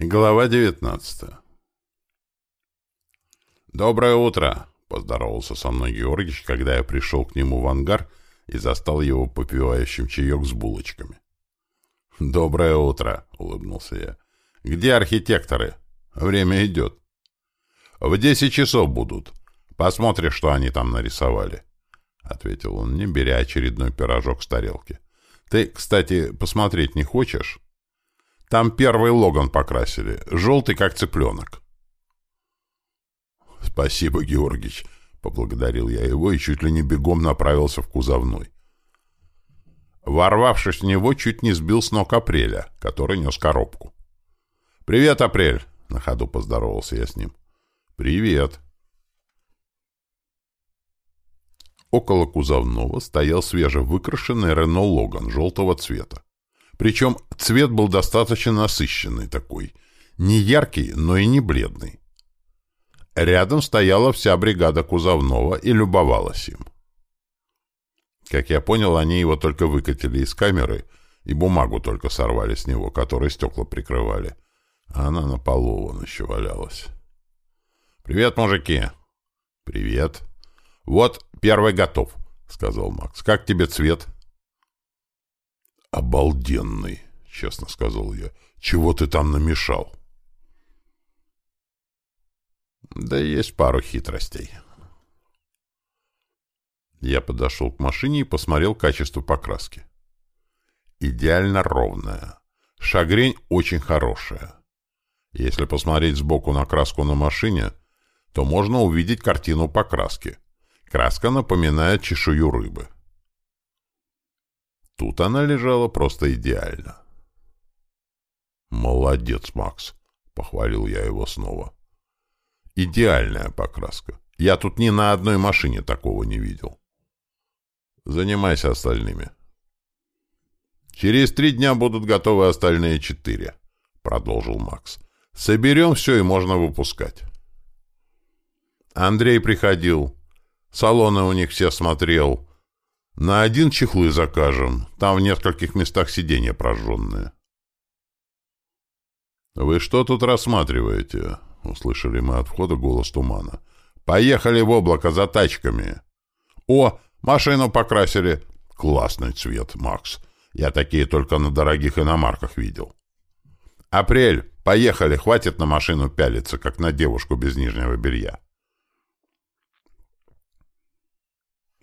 Глава 19 «Доброе утро!» — поздоровался со мной Георгич, когда я пришел к нему в ангар и застал его попивающим чаек с булочками. «Доброе утро!» — улыбнулся я. «Где архитекторы? Время идет». «В десять часов будут. Посмотришь, что они там нарисовали», — ответил он, не беря очередной пирожок с тарелки. «Ты, кстати, посмотреть не хочешь?» Там первый Логан покрасили. Желтый, как цыпленок. «Спасибо, Георгич», — поблагодарил я его и чуть ли не бегом направился в кузовной. Ворвавшись в него, чуть не сбил с ног Апреля, который нес коробку. «Привет, Апрель!» — на ходу поздоровался я с ним. «Привет!» Около кузовного стоял свежевыкрашенный Рено Логан желтого цвета. Причем цвет был достаточно насыщенный такой. Не яркий, но и не бледный. Рядом стояла вся бригада кузовного и любовалась им. Как я понял, они его только выкатили из камеры и бумагу только сорвали с него, которой стекла прикрывали. А она на полу вон еще валялась. «Привет, мужики!» «Привет!» «Вот, первый готов», — сказал Макс. «Как тебе цвет?» «Обалденный», — честно сказал я. «Чего ты там намешал?» «Да есть пару хитростей». Я подошел к машине и посмотрел качество покраски. Идеально ровная. Шагрень очень хорошая. Если посмотреть сбоку на краску на машине, то можно увидеть картину покраски. Краска напоминает чешую рыбы. Тут она лежала просто идеально. «Молодец, Макс!» — похвалил я его снова. «Идеальная покраска. Я тут ни на одной машине такого не видел. Занимайся остальными». «Через три дня будут готовы остальные четыре», — продолжил Макс. «Соберем все, и можно выпускать». Андрей приходил. Салоны у них все смотрел. На один чехлы закажем. Там в нескольких местах сиденья прожженные. «Вы что тут рассматриваете?» — услышали мы от входа голос тумана. «Поехали в облако за тачками!» «О, машину покрасили!» «Классный цвет, Макс. Я такие только на дорогих иномарках видел». «Апрель, поехали, хватит на машину пялиться, как на девушку без нижнего белья».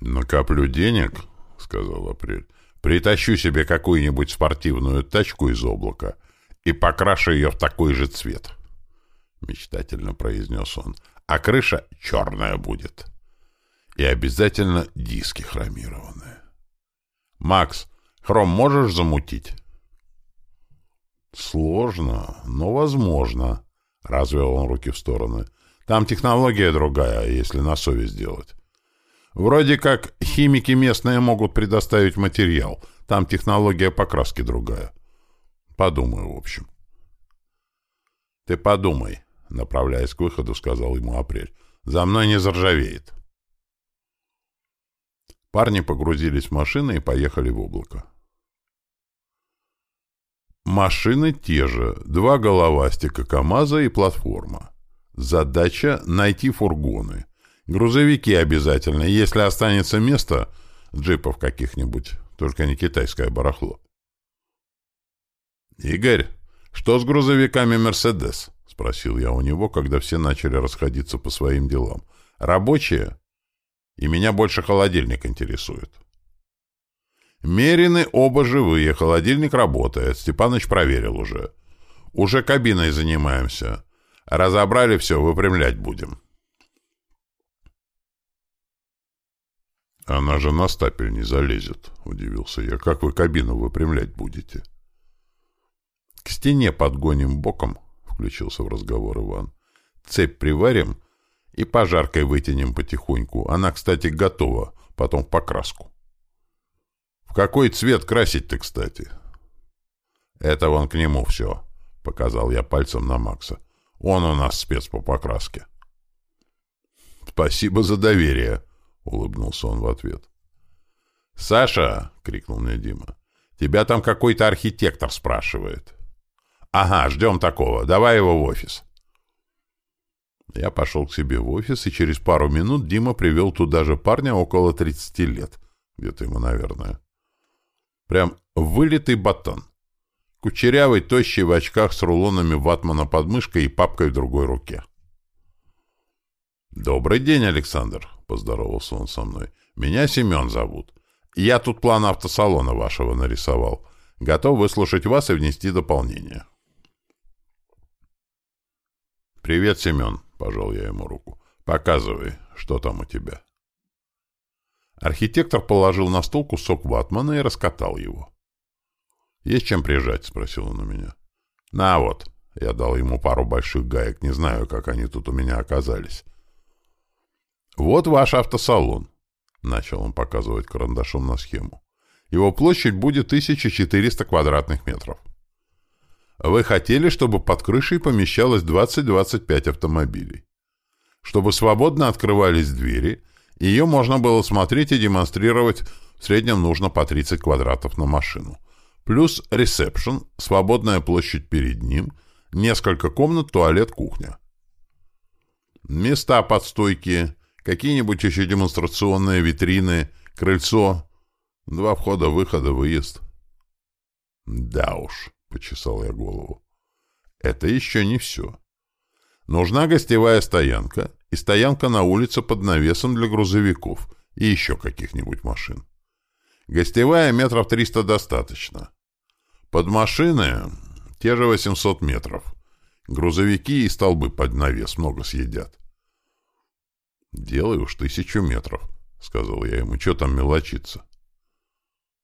«Накоплю денег», — сказал Апрель. «Притащу себе какую-нибудь спортивную тачку из облака и покрашу ее в такой же цвет», — мечтательно произнес он. «А крыша черная будет. И обязательно диски хромированные». «Макс, хром можешь замутить?» «Сложно, но возможно», — развел он руки в стороны. «Там технология другая, если на совесть делать». Вроде как химики местные могут предоставить материал. Там технология покраски другая. Подумаю, в общем. Ты подумай, направляясь к выходу, сказал ему Апрель. За мной не заржавеет. Парни погрузились в машины и поехали в облако. Машины те же, два головастика КАМАЗа и платформа. Задача — найти фургоны — Грузовики обязательно. Если останется место, джипов каких-нибудь, только не китайское барахло. «Игорь, что с грузовиками «Мерседес»?» — спросил я у него, когда все начали расходиться по своим делам. «Рабочие? И меня больше холодильник интересует». Мерины оба живые, холодильник работает. Степаныч проверил уже. Уже кабиной занимаемся. Разобрали все, выпрямлять будем. «Она же на стапель не залезет», — удивился я. «Как вы кабину выпрямлять будете?» «К стене подгоним боком», — включился в разговор Иван. «Цепь приварим и пожаркой вытянем потихоньку. Она, кстати, готова, потом в покраску». «В какой цвет красить-то, кстати?» «Это вон к нему все», — показал я пальцем на Макса. «Он у нас спец по покраске». «Спасибо за доверие», — улыбнулся он в ответ. «Саша!» — крикнул мне Дима. «Тебя там какой-то архитектор спрашивает». Ага, ждем такого. Давай его в офис. Я пошел к себе в офис, и через пару минут Дима привел туда же парня около 30 лет. Где-то ему, наверное. Прям вылитый батон. Кучерявый, тощий, в очках с рулонами ватмана под мышкой и папкой в другой руке. «Добрый день, Александр», — поздоровался он со мной. «Меня Семен зовут. Я тут план автосалона вашего нарисовал. Готов выслушать вас и внести дополнение». «Привет, Семен», — пожал я ему руку. «Показывай, что там у тебя». Архитектор положил на стол кусок ватмана и раскатал его. «Есть чем прижать?» — спросил он у меня. «На вот». Я дал ему пару больших гаек, не знаю, как они тут у меня оказались. «Вот ваш автосалон», — начал он показывать карандашом на схему. «Его площадь будет 1400 квадратных метров. Вы хотели, чтобы под крышей помещалось 20-25 автомобилей. Чтобы свободно открывались двери, ее можно было смотреть и демонстрировать, в среднем нужно по 30 квадратов на машину. Плюс ресепшн, свободная площадь перед ним, несколько комнат, туалет, кухня. Места под стойки, какие-нибудь еще демонстрационные витрины, крыльцо, два входа, выхода, выезд. Да уж. Почесал я голову. Это еще не все. Нужна гостевая стоянка и стоянка на улице под навесом для грузовиков и еще каких-нибудь машин. Гостевая метров 300 достаточно. Под машины те же 800 метров. Грузовики и столбы под навес много съедят. «Делай уж тысячу метров», — сказал я ему. «Че там мелочиться?»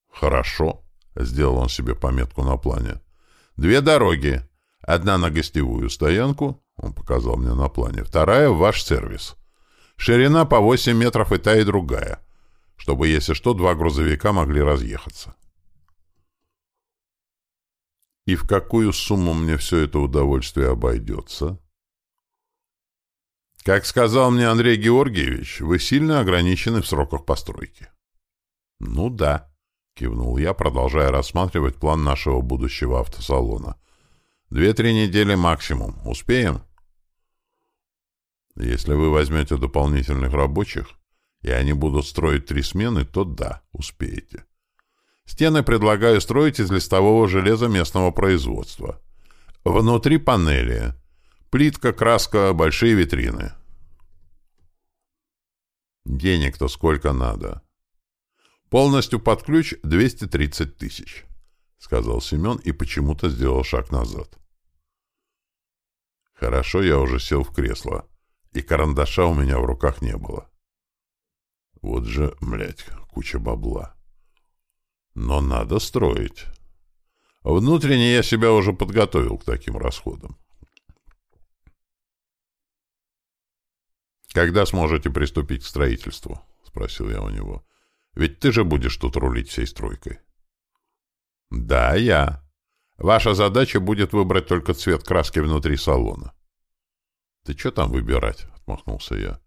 «Хорошо», — сделал он себе пометку на плане. Две дороги. Одна на гостевую стоянку, он показал мне на плане, вторая в ваш сервис. Ширина по 8 метров и та, и другая, чтобы, если что, два грузовика могли разъехаться. И в какую сумму мне все это удовольствие обойдется? Как сказал мне Андрей Георгиевич, вы сильно ограничены в сроках постройки. Ну да. — кивнул я, продолжая рассматривать план нашего будущего автосалона. «Две-три недели максимум. Успеем?» «Если вы возьмете дополнительных рабочих, и они будут строить три смены, то да, успеете. Стены предлагаю строить из листового железа местного производства. Внутри панели. Плитка, краска, большие витрины». «Денег-то сколько надо?» Полностью под ключ 230 тысяч, — сказал Семен и почему-то сделал шаг назад. Хорошо, я уже сел в кресло, и карандаша у меня в руках не было. Вот же, блядь, куча бабла. Но надо строить. Внутренне я себя уже подготовил к таким расходам. «Когда сможете приступить к строительству?» — спросил я у него. Ведь ты же будешь тут рулить всей стройкой. Да, я. Ваша задача будет выбрать только цвет краски внутри салона. Ты что там выбирать? Отмахнулся я.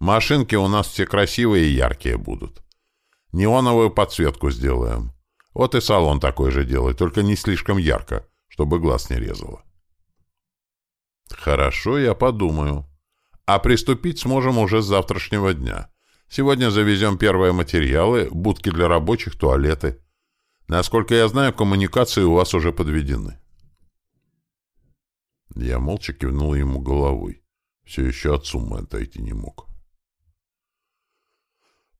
Машинки у нас все красивые и яркие будут. Неоновую подсветку сделаем. Вот и салон такой же делай, только не слишком ярко, чтобы глаз не резало. Хорошо, я подумаю. А приступить сможем уже с завтрашнего дня. Сегодня завезем первые материалы, будки для рабочих, туалеты. Насколько я знаю, коммуникации у вас уже подведены. Я молча кивнул ему головой. Все еще от суммы отойти не мог.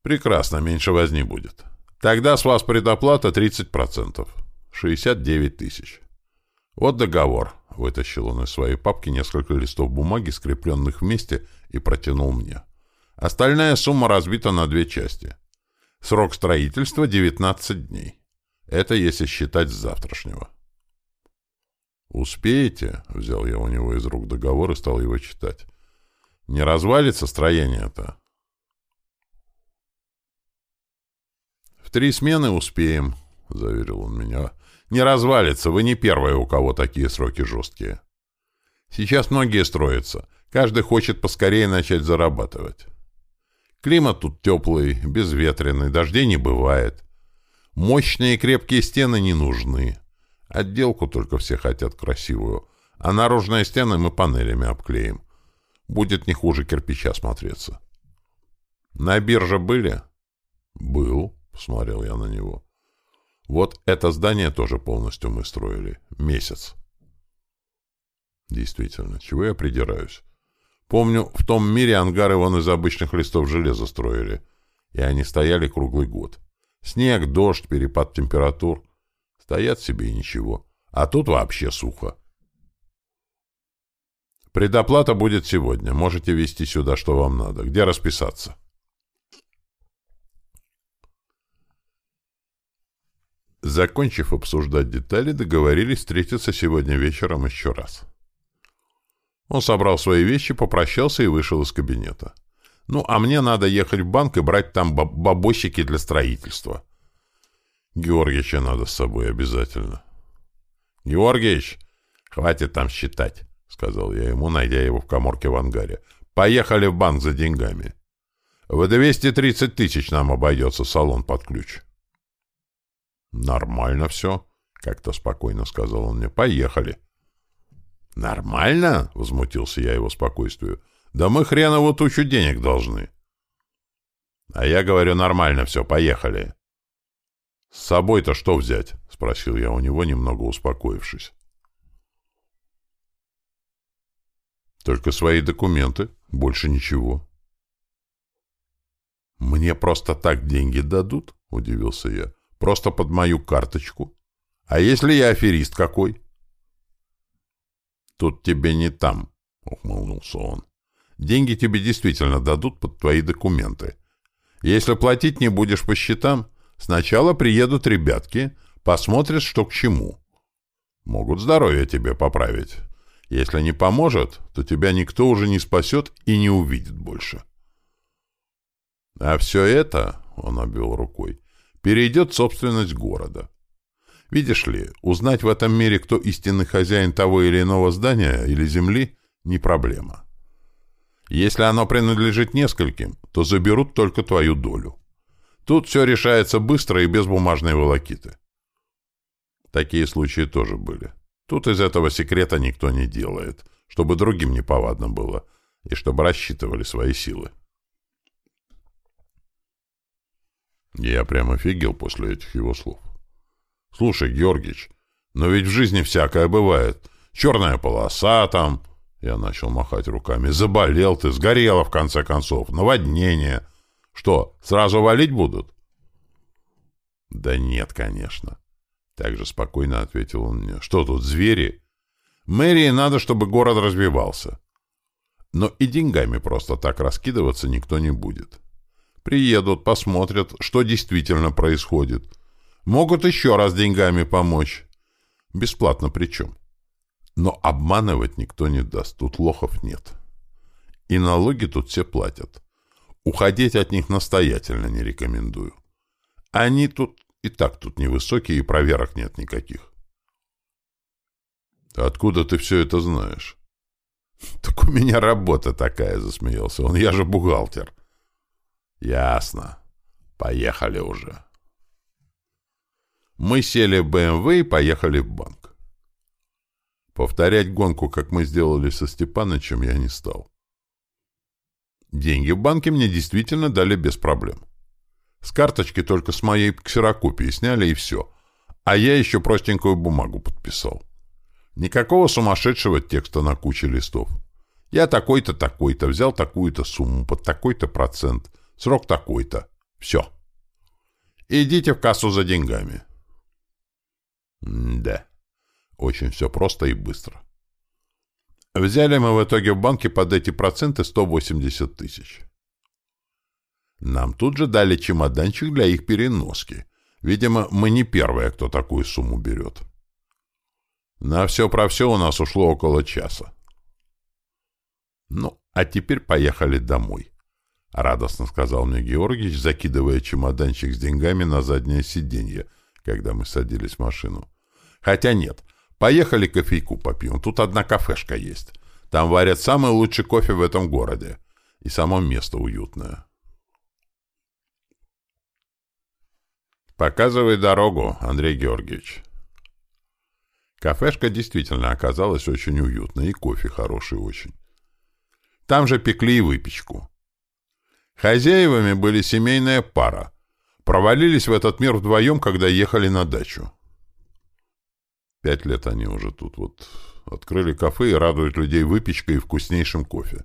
Прекрасно, меньше возни будет. Тогда с вас предоплата 30%. 69 тысяч. Вот договор. Вытащил он из своей папки несколько листов бумаги, скрепленных вместе, и протянул мне. — Остальная сумма разбита на две части. Срок строительства — 19 дней. Это если считать с завтрашнего. «Успеете?» — взял я у него из рук договор и стал его читать. «Не развалится строение-то?» «В три смены успеем», — заверил он меня. «Не развалится, вы не первые, у кого такие сроки жесткие. Сейчас многие строятся. Каждый хочет поскорее начать зарабатывать. Климат тут теплый, безветренный, дождей не бывает. Мощные и крепкие стены не нужны. Отделку только все хотят красивую, а наружные стены мы панелями обклеим. Будет не хуже кирпича смотреться. На бирже были? Был, посмотрел я на него. Вот это здание тоже полностью мы строили. Месяц. Действительно, чего я придираюсь? Помню, в том мире ангары вон из обычных листов железа строили. И они стояли круглый год. Снег, дождь, перепад температур. Стоят себе и ничего. А тут вообще сухо. Предоплата будет сегодня. Можете везти сюда, что вам надо. Где расписаться? Закончив обсуждать детали, договорились встретиться сегодня вечером еще раз. Он собрал свои вещи, попрощался и вышел из кабинета. Ну, а мне надо ехать в банк и брать там баб бабосики для строительства. Георгича надо с собой обязательно. Георгиич, хватит там считать. — сказал я ему, найдя его в коморке в ангаре. «Поехали в банк за деньгами. В 230 тысяч нам обойдется салон под ключ». «Нормально все», — как-то спокойно сказал он мне. «Поехали». «Нормально?» — возмутился я его спокойствию. «Да мы хреново тучу денег должны». «А я говорю, нормально все, поехали». «С собой-то что взять?» — спросил я у него, немного успокоившись. Только свои документы, больше ничего. «Мне просто так деньги дадут?» — удивился я. «Просто под мою карточку? А если я аферист какой?» «Тут тебе не там», — ухмыльнулся он. «Деньги тебе действительно дадут под твои документы. Если платить не будешь по счетам, сначала приедут ребятки, посмотрят, что к чему. Могут здоровье тебе поправить, если не поможет, то тебя никто уже не спасет и не увидит больше. А все это, — он обвел рукой, — перейдет собственность города. Видишь ли, узнать в этом мире, кто истинный хозяин того или иного здания или земли, не проблема. Если оно принадлежит нескольким, то заберут только твою долю. Тут все решается быстро и без бумажной волокиты. Такие случаи тоже были. Тут из этого секрета никто не делает, чтобы другим неповадно было, и чтобы рассчитывали свои силы. Я прямо офигел после этих его слов. «Слушай, Георгич, но ведь в жизни всякое бывает. Черная полоса там...» Я начал махать руками. «Заболел ты, сгорела, в конце концов. Наводнение. Что, сразу валить будут?» «Да нет, конечно. Так же спокойно ответил он мне. Что тут, звери? Мэрии надо, чтобы город развивался. Но и деньгами просто так раскидываться никто не будет. Приедут, посмотрят, что действительно происходит. Могут еще раз деньгами помочь. Бесплатно причем. Но обманывать никто не даст, тут лохов нет. И налоги тут все платят. Уходить от них настоятельно не рекомендую. Они тут и так тут невысокие, и проверок нет никаких. «Откуда ты все это знаешь?» «Так у меня работа такая», — засмеялся он. «Я же бухгалтер». «Ясно. Поехали уже». Мы сели в БМВ и поехали в банк. Повторять гонку, как мы сделали со Степанычем, я не стал. Деньги в банке мне действительно дали без проблем. С карточки только с моей ксерокопии сняли и все. А я еще простенькую бумагу подписал. Никакого сумасшедшего текста на куче листов. Я такой-то, такой-то, взял такую-то сумму под такой-то процент, срок такой-то. Все. Идите в кассу за деньгами. М да. Очень все просто и быстро. Взяли мы в итоге в банке под эти проценты 180 тысяч. Нам тут же дали чемоданчик для их переноски. Видимо, мы не первые, кто такую сумму берет. На все про все у нас ушло около часа. Ну, а теперь поехали домой. — радостно сказал мне Георгиевич, закидывая чемоданчик с деньгами на заднее сиденье, когда мы садились в машину. — Хотя нет, поехали кофейку попьем. Тут одна кафешка есть. Там варят самый лучший кофе в этом городе. И само место уютное. «Показывай дорогу, Андрей Георгиевич». Кафешка действительно оказалась очень уютной, и кофе хороший очень. Там же пекли и выпечку. Хозяевами были семейная пара. Провалились в этот мир вдвоем, когда ехали на дачу. Пять лет они уже тут вот открыли кафе и радуют людей выпечкой и вкуснейшим кофе.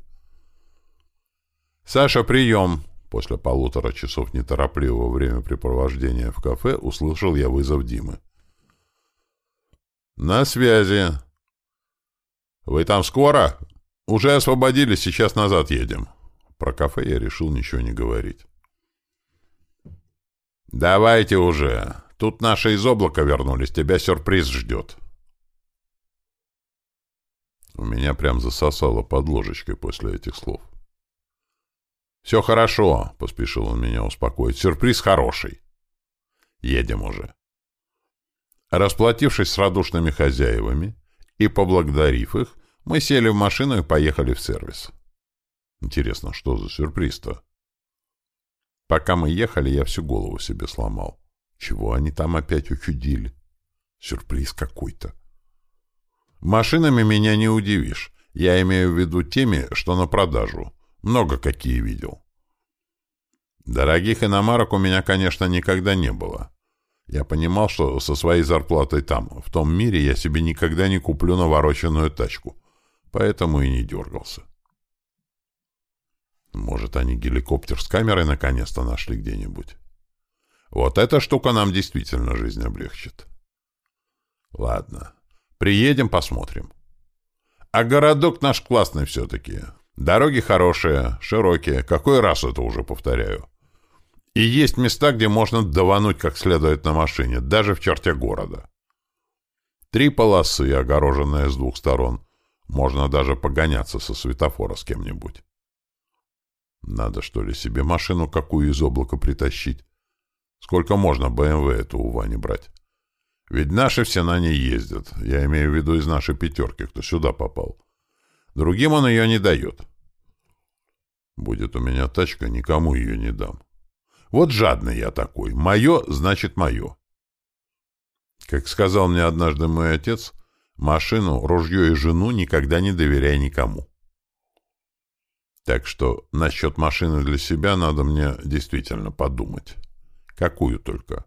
«Саша, прием!» После полутора часов неторопливого времяпрепровождения в кафе услышал я вызов Димы. «На связи!» «Вы там скоро?» «Уже освободились, сейчас назад едем». Про кафе я решил ничего не говорить. «Давайте уже. Тут наши из облака вернулись. Тебя сюрприз ждет». У меня прям засосало под ложечкой после этих слов. «Все хорошо», — поспешил он меня успокоить. «Сюрприз хороший. Едем уже». Расплатившись с радушными хозяевами и поблагодарив их, мы сели в машину и поехали в сервис. Интересно, что за сюрприз-то? Пока мы ехали, я всю голову себе сломал. Чего они там опять учудили? Сюрприз какой-то. Машинами меня не удивишь. Я имею в виду теми, что на продажу. Много какие видел. Дорогих иномарок у меня, конечно, никогда не было. Я понимал, что со своей зарплатой там, в том мире, я себе никогда не куплю навороченную тачку. Поэтому и не дергался. Может, они геликоптер с камерой наконец-то нашли где-нибудь? Вот эта штука нам действительно жизнь облегчит. Ладно. Приедем, посмотрим. А городок наш классный все-таки. Дороги хорошие, широкие. Какой раз это уже повторяю. И есть места, где можно давануть как следует на машине, даже в черте города. Три полосы, огороженные с двух сторон. Можно даже погоняться со светофора с кем-нибудь. Надо, что ли, себе машину какую из облака притащить? Сколько можно БМВ эту у Вани брать? Ведь наши все на ней ездят. Я имею в виду из нашей пятерки, кто сюда попал. Другим он ее не дает. Будет у меня тачка, никому ее не дам. Вот жадный я такой. Мое значит мое. Как сказал мне однажды мой отец, машину, ружье и жену никогда не доверяй никому. Так что насчет машины для себя надо мне действительно подумать. Какую только.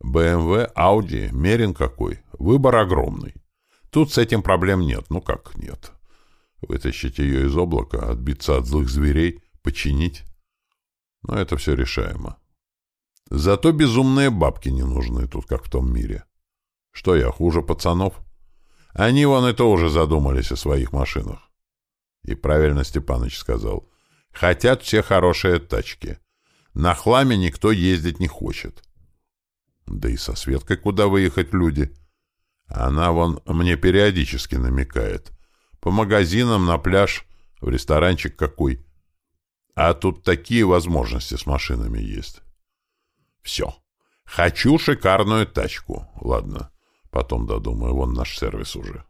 БМВ, Ауди, Мерин какой. Выбор огромный. Тут с этим проблем нет. Ну как нет? Вытащить ее из облака, отбиться от злых зверей, починить. Но это все решаемо. Зато безумные бабки не нужны тут, как в том мире. Что я, хуже пацанов? Они вон и тоже задумались о своих машинах. И правильно Степаныч сказал. Хотят все хорошие тачки. На хламе никто ездить не хочет. Да и со Светкой куда выехать люди? Она вон мне периодически намекает. По магазинам, на пляж, в ресторанчик какой. А тут такие возможности с машинами есть. Все. Хочу шикарную тачку. Ладно, потом додумаю. Вон наш сервис уже.